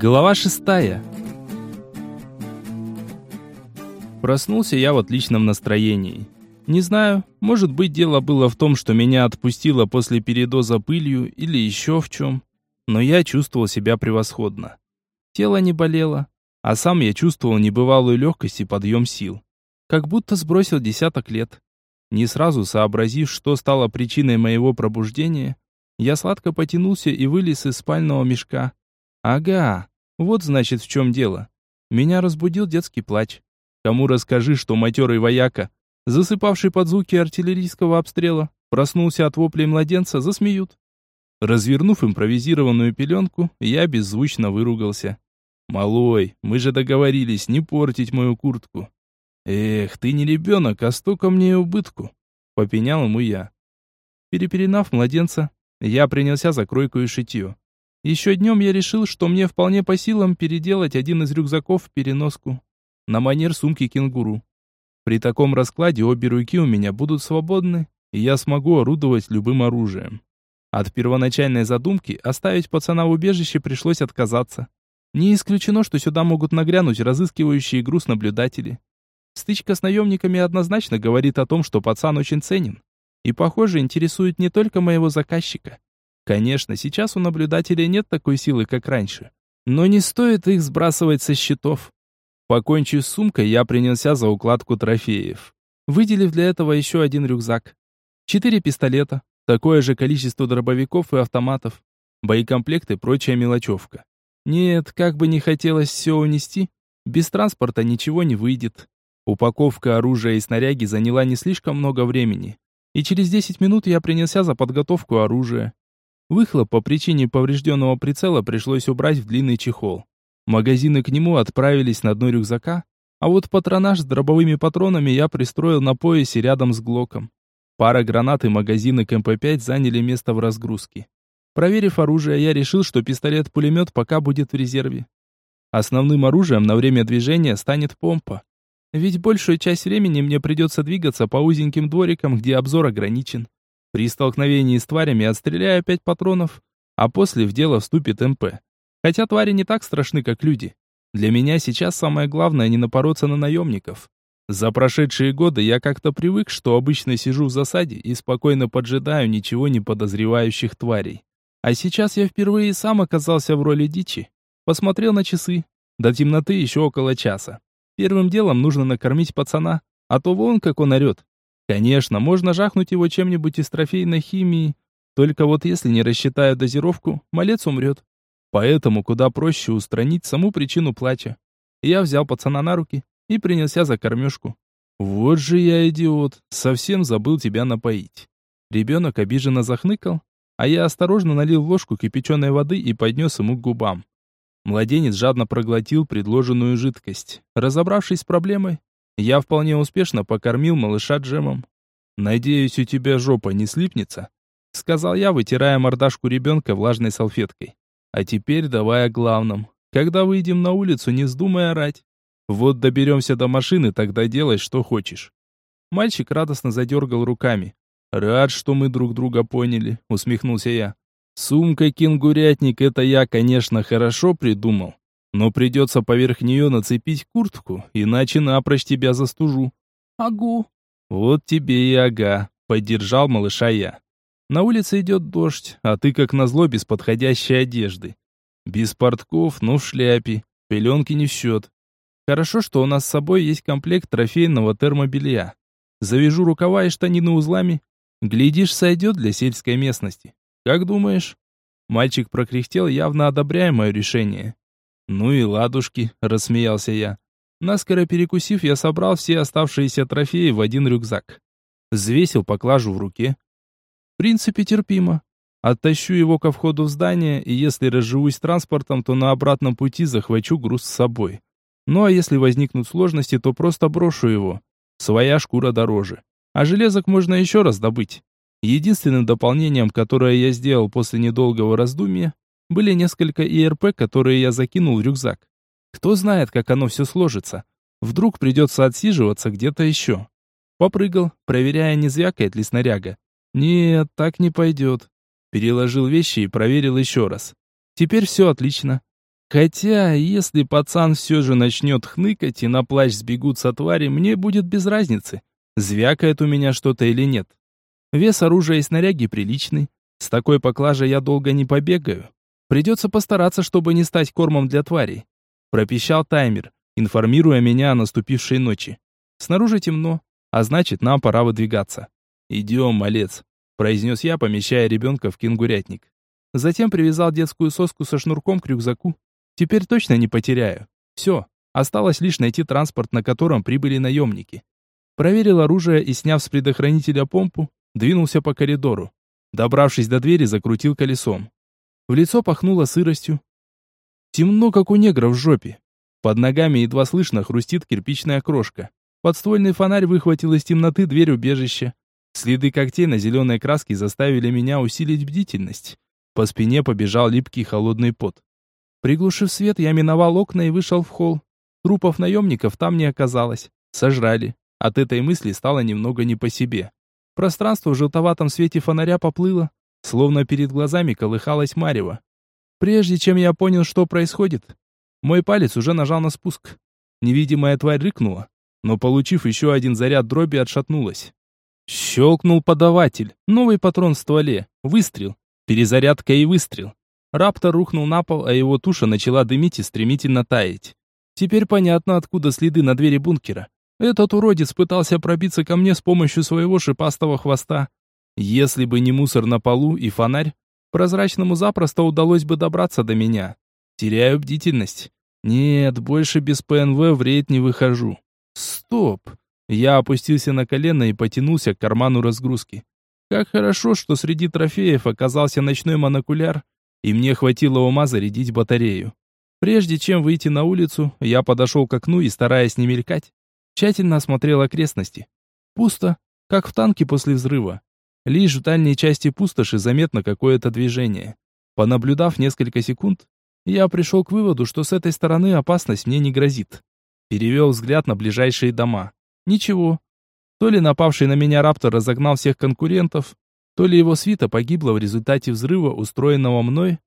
Глава шестая. Проснулся я в отличном настроении. Не знаю, может быть дело было в том, что меня отпустило после передоза пылью или еще в чем. Но я чувствовал себя превосходно. Тело не болело, а сам я чувствовал небывалую легкость и подъем сил. Как будто сбросил десяток лет. Не сразу сообразив, что стало причиной моего пробуждения, я сладко потянулся и вылез из спального мешка. Ага, вот значит в чем дело. Меня разбудил детский плач. Кому расскажи, что матерый вояка, засыпавший под звуки артиллерийского обстрела, проснулся от воплей младенца, засмеют. Развернув импровизированную пеленку, я беззвучно выругался. «Малой, мы же договорились не портить мою куртку». «Эх, ты не ребенок, а столько мне убытку», — попенял ему я. Переперенав младенца, я принялся за кройку и шитье. Еще днем я решил, что мне вполне по силам переделать один из рюкзаков в переноску. На манер сумки кенгуру. При таком раскладе обе руки у меня будут свободны, и я смогу орудовать любым оружием. От первоначальной задумки оставить пацана в убежище пришлось отказаться. Не исключено, что сюда могут нагрянуть разыскивающие груз наблюдатели. Стычка с наемниками однозначно говорит о том, что пацан очень ценен. И, похоже, интересует не только моего заказчика. Конечно, сейчас у наблюдателей нет такой силы, как раньше. Но не стоит их сбрасывать со счетов. Покончив с сумкой, я принялся за укладку трофеев. Выделив для этого еще один рюкзак. Четыре пистолета, такое же количество дробовиков и автоматов, боекомплект и прочая мелочевка. Нет, как бы не хотелось все унести, без транспорта ничего не выйдет. Упаковка оружия и снаряги заняла не слишком много времени и через 10 минут я принялся за подготовку оружия. Выхлоп по причине поврежденного прицела пришлось убрать в длинный чехол. Магазины к нему отправились на дно рюкзака, а вот патронаж с дробовыми патронами я пристроил на поясе рядом с глоком. Пара гранат и магазины к МП-5 заняли место в разгрузке. Проверив оружие, я решил, что пистолет-пулемет пока будет в резерве. Основным оружием на время движения станет помпа. Ведь большую часть времени мне придется двигаться по узеньким дворикам, где обзор ограничен. При столкновении с тварями отстреляю пять патронов, а после в дело вступит МП. Хотя твари не так страшны, как люди. Для меня сейчас самое главное не напороться на наемников. За прошедшие годы я как-то привык, что обычно сижу в засаде и спокойно поджидаю ничего не подозревающих тварей. А сейчас я впервые сам оказался в роли дичи. Посмотрел на часы. До темноты еще около часа. Первым делом нужно накормить пацана, а то вон как он орет. Конечно, можно жахнуть его чем-нибудь из трофейной химии, только вот если не рассчитаю дозировку, малец умрет. Поэтому куда проще устранить саму причину плача. Я взял пацана на руки и принялся за кормежку. Вот же я идиот, совсем забыл тебя напоить. Ребенок обиженно захныкал, а я осторожно налил ложку кипяченой воды и поднес ему к губам. Младенец жадно проглотил предложенную жидкость. Разобравшись с проблемой, я вполне успешно покормил малыша джемом. «Надеюсь, у тебя жопа не слипнется», — сказал я, вытирая мордашку ребенка влажной салфеткой. «А теперь давай о главном. Когда выйдем на улицу, не вздумай орать. Вот доберемся до машины, тогда делай, что хочешь». Мальчик радостно задергал руками. «Рад, что мы друг друга поняли», — усмехнулся я. Сумка-кенгурятник это я, конечно, хорошо придумал, но придется поверх нее нацепить куртку, иначе напрочь тебя застужу. Агу. Вот тебе и ага, поддержал малыша я. На улице идет дождь, а ты как назло без подходящей одежды. Без портков, но в шляпе, пеленки не в счет. Хорошо, что у нас с собой есть комплект трофейного термобелья. Завяжу рукава и штанины узлами. Глядишь, сойдет для сельской местности. Как думаешь?» Мальчик прокряхтел, явно одобряя мое решение. «Ну и ладушки», — рассмеялся я. Наскоро перекусив, я собрал все оставшиеся трофеи в один рюкзак. Взвесил поклажу в руке. В принципе, терпимо. Оттащу его ко входу в здание, и если разживусь транспортом, то на обратном пути захвачу груз с собой. Ну а если возникнут сложности, то просто брошу его. Своя шкура дороже. А железок можно еще раз добыть. Единственным дополнением, которое я сделал после недолгого раздумья, были несколько ИРП, которые я закинул в рюкзак. Кто знает, как оно все сложится. Вдруг придется отсиживаться где-то еще. Попрыгал, проверяя, не звякает ли снаряга. Нет, так не пойдет. Переложил вещи и проверил еще раз. Теперь все отлично. Хотя, если пацан все же начнет хныкать и на плащ сбегутся твари, мне будет без разницы, звякает у меня что-то или нет. Вес оружия и снаряги приличный. С такой поклажей я долго не побегаю. Придется постараться, чтобы не стать кормом для тварей. Пропищал таймер, информируя меня о наступившей ночи. Снаружи темно, а значит, нам пора выдвигаться. «Идем, малец», — произнес я, помещая ребенка в кенгурятник. Затем привязал детскую соску со шнурком к рюкзаку. Теперь точно не потеряю. Все, осталось лишь найти транспорт, на котором прибыли наемники. Проверил оружие и, сняв с предохранителя помпу, двинулся по коридору. Добравшись до двери, закрутил колесом. В лицо пахнуло сыростью. Темно, как у негра в жопе. Под ногами едва слышно хрустит кирпичная крошка. Подствольный фонарь выхватил из темноты дверь убежища. Следы когтей на зеленой краске заставили меня усилить бдительность. По спине побежал липкий холодный пот. Приглушив свет, я миновал окна и вышел в холл. Трупов наемников там не оказалось. Сожрали. От этой мысли стало немного не по себе. Пространство в желтоватом свете фонаря поплыло, словно перед глазами колыхалось марево. Прежде чем я понял, что происходит, мой палец уже нажал на спуск. Невидимая тварь рыкнула, но, получив еще один заряд дроби, отшатнулась. Щелкнул подаватель. Новый патрон в стволе. Выстрел. Перезарядка и выстрел. Раптор рухнул на пол, а его туша начала дымить и стремительно таять. Теперь понятно, откуда следы на двери бункера. Этот уродец пытался пробиться ко мне с помощью своего шипастого хвоста. Если бы не мусор на полу и фонарь, прозрачному запросто удалось бы добраться до меня. Теряю бдительность. Нет, больше без ПНВ в рейд не выхожу. Стоп. Я опустился на колено и потянулся к карману разгрузки. Как хорошо, что среди трофеев оказался ночной монокуляр, и мне хватило ума зарядить батарею. Прежде чем выйти на улицу, я подошел к окну и, стараясь не мелькать, тщательно осмотрел окрестности. Пусто, как в танке после взрыва. Лишь в дальней части пустоши заметно какое-то движение. Понаблюдав несколько секунд, я пришел к выводу, что с этой стороны опасность мне не грозит. Перевел взгляд на ближайшие дома. Ничего. То ли напавший на меня раптор разогнал всех конкурентов, то ли его свита погибла в результате взрыва, устроенного мной.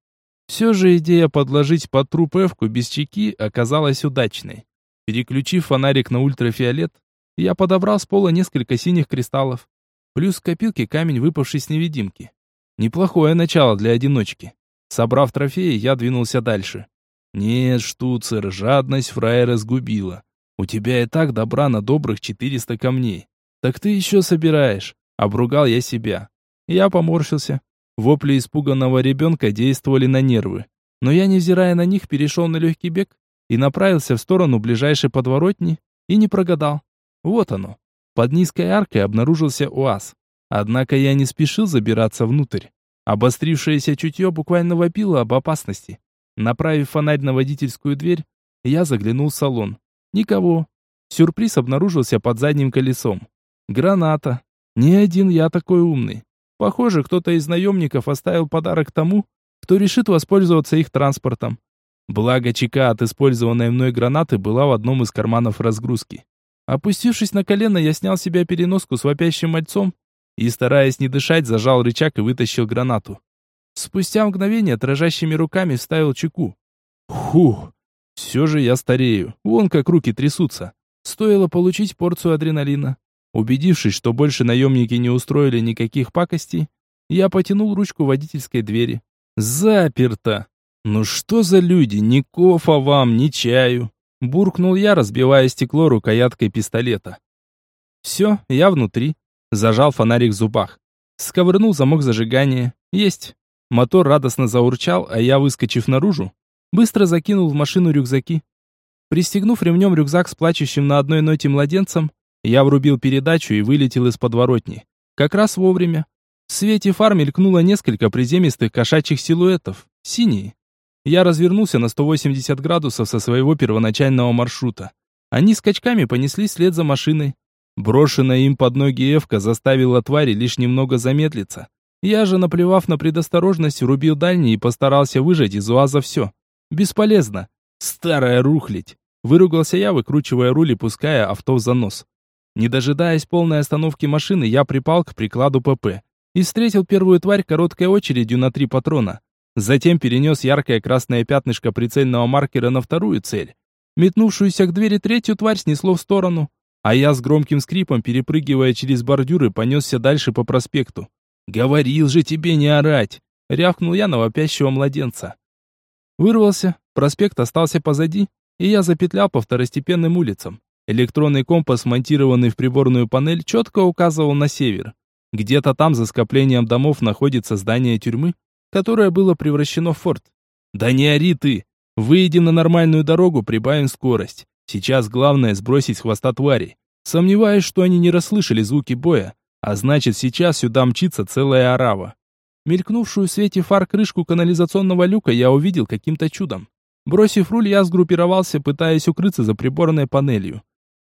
Все же идея подложить под труп Эвку без чеки оказалась удачной. Переключив фонарик на ультрафиолет, я подобрал с пола несколько синих кристаллов, плюс в копилке камень, выпавший с невидимки. Неплохое начало для одиночки. Собрав трофеи, я двинулся дальше. Нет, штуцер, жадность фраера сгубила. У тебя и так добра на добрых 400 камней. Так ты еще собираешь. Обругал я себя. Я поморщился. Вопли испуганного ребенка действовали на нервы. Но я, невзирая на них, перешел на легкий бег и направился в сторону ближайшей подворотни и не прогадал. Вот оно. Под низкой аркой обнаружился УАЗ. Однако я не спешил забираться внутрь. Обострившееся чутье буквально вопило об опасности. Направив фонарь на водительскую дверь, я заглянул в салон. Никого. Сюрприз обнаружился под задним колесом. Граната. Не один я такой умный. Похоже, кто-то из наемников оставил подарок тому, кто решит воспользоваться их транспортом. Благо чека от использованной мной гранаты была в одном из карманов разгрузки. Опустившись на колено, я снял с себя переноску с вопящим мальцом и, стараясь не дышать, зажал рычаг и вытащил гранату. Спустя мгновение дрожащими руками вставил чеку. Фух, все же я старею. Вон как руки трясутся. Стоило получить порцию адреналина. Убедившись, что больше наемники не устроили никаких пакостей, я потянул ручку водительской двери. Заперто. Ну что за люди, ни кофа вам, ни чаю. Буркнул я, разбивая стекло рукояткой пистолета. Все, я внутри. Зажал фонарик в зубах. Сковырнул замок зажигания. Есть. Мотор радостно заурчал, а я, выскочив наружу, Быстро закинул в машину рюкзаки. Пристегнув ремнем рюкзак с плачущим на одной ноте младенцем, я врубил передачу и вылетел из подворотни. Как раз вовремя. В свете фар мелькнуло несколько приземистых кошачьих силуэтов. Синие. Я развернулся на 180 градусов со своего первоначального маршрута. Они скачками понеслись вслед за машиной. Брошенная им под ноги Эвка заставила твари лишь немного замедлиться. Я же, наплевав на предосторожность, врубил дальний и постарался выжать из УАЗа все. Бесполезно. Старая рухлядь. Выругался я, выкручивая руль и пуская авто в занос. Не дожидаясь полной остановки машины, я припал к прикладу ПП и встретил первую тварь короткой очередью на три патрона. Затем перенес яркое красное пятнышко прицельного маркера на вторую цель. Метнувшуюся к двери третью тварь снесло в сторону, а я с громким скрипом, перепрыгивая через бордюры, понесся дальше по проспекту. «Говорил же тебе не орать!» — рявкнул я на вопящего младенца. Вырвался, проспект остался позади, и я запетлял по второстепенным улицам. Электронный компас, монтированный в приборную панель, четко указывал на север. Где-то там, за скоплением домов, находится здание тюрьмы, которое было превращено в форт. «Да не ори ты! Выйдем на нормальную дорогу, прибавим скорость. Сейчас главное сбросить с хвоста твари. Сомневаюсь, что они не расслышали звуки боя, а значит сейчас сюда мчится целая орава. Мелькнувшую в свете фар крышку канализационного люка я увидел каким-то чудом. Бросив руль, я сгруппировался, пытаясь укрыться за приборной панелью.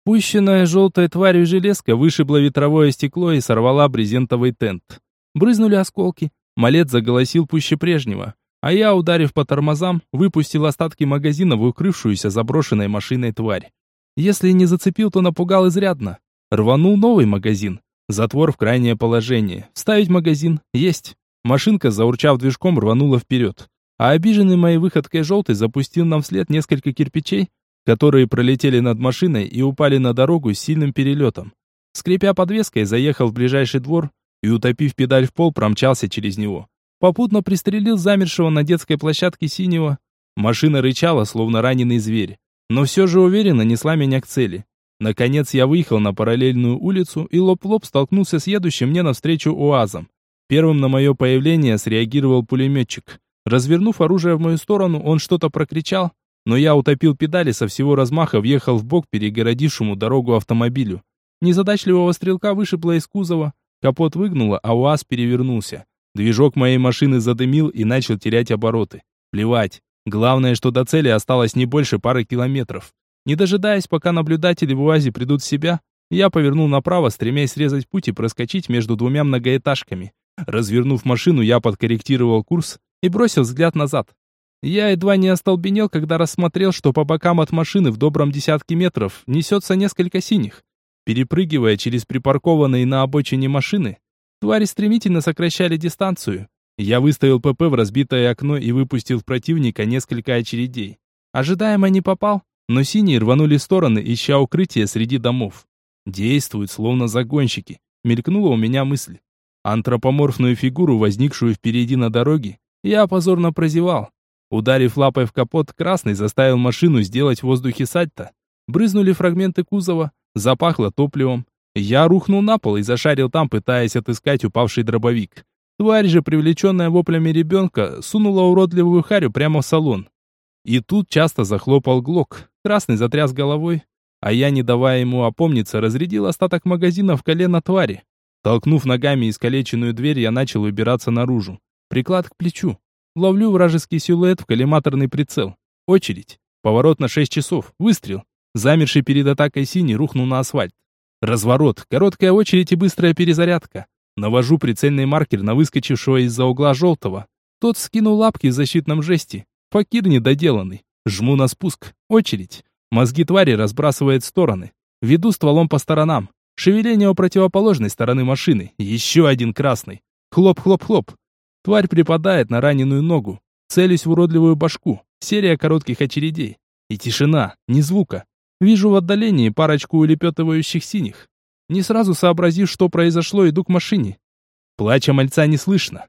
Пущенная желтой тварью железка вышибла ветровое стекло и сорвала брезентовый тент. Брызнули осколки. Малет заголосил пуще прежнего. А я, ударив по тормозам, выпустил остатки магазина в укрывшуюся заброшенной машиной тварь. Если не зацепил, то напугал изрядно. Рванул новый магазин. Затвор в крайнее положение. Ставить магазин. Есть. Машинка, заурчав движком, рванула вперед а обиженный моей выходкой желтый запустил нам вслед несколько кирпичей, которые пролетели над машиной и упали на дорогу с сильным перелетом. Скрипя подвеской, заехал в ближайший двор и, утопив педаль в пол, промчался через него. Попутно пристрелил замершего на детской площадке синего. Машина рычала, словно раненый зверь, но все же уверенно несла меня к цели. Наконец я выехал на параллельную улицу и лоб-лоб столкнулся с едущим мне навстречу УАЗом. Первым на мое появление среагировал пулеметчик. Развернув оружие в мою сторону, он что-то прокричал, но я утопил педали со всего размаха, въехал в бок перегородившему дорогу автомобилю. Незадачливого стрелка вышибло из кузова, капот выгнуло, а УАЗ перевернулся. Движок моей машины задымил и начал терять обороты. Плевать. Главное, что до цели осталось не больше пары километров. Не дожидаясь, пока наблюдатели в УАЗе придут в себя, я повернул направо, стремясь срезать путь и проскочить между двумя многоэтажками. Развернув машину, я подкорректировал курс и бросил взгляд назад. Я едва не остолбенел, когда рассмотрел, что по бокам от машины в добром десятке метров несется несколько синих. Перепрыгивая через припаркованные на обочине машины, твари стремительно сокращали дистанцию. Я выставил ПП в разбитое окно и выпустил в противника несколько очередей. Ожидаемо не попал, но синие рванули в стороны, ища укрытие среди домов. Действуют, словно загонщики. Мелькнула у меня мысль. Антропоморфную фигуру, возникшую впереди на дороге, я позорно прозевал. Ударив лапой в капот, красный заставил машину сделать в воздухе сальто. Брызнули фрагменты кузова, запахло топливом. Я рухнул на пол и зашарил там, пытаясь отыскать упавший дробовик. Тварь же, привлеченная воплями ребенка, сунула уродливую харю прямо в салон. И тут часто захлопал глок. Красный затряс головой, а я, не давая ему опомниться, разрядил остаток магазина в колено твари. Толкнув ногами искалеченную дверь, я начал выбираться наружу. Приклад к плечу. Ловлю вражеский силуэт в коллиматорный прицел. Очередь. Поворот на 6 часов. Выстрел. Замерший перед атакой синий рухнул на асфальт. Разворот. Короткая очередь и быстрая перезарядка. Навожу прицельный маркер на выскочившего из-за угла желтого. Тот скинул лапки в защитном жесте. Факир недоделанный. Жму на спуск. Очередь. Мозги твари разбрасывает в стороны. Веду стволом по сторонам. Шевеление у противоположной стороны машины. Еще один красный. Хлоп-хлоп-хлоп. Тварь припадает на раненую ногу. Целюсь в уродливую башку. Серия коротких очередей. И тишина, ни звука. Вижу в отдалении парочку улепетывающих синих. Не сразу сообразив, что произошло, иду к машине. Плача мальца не слышно.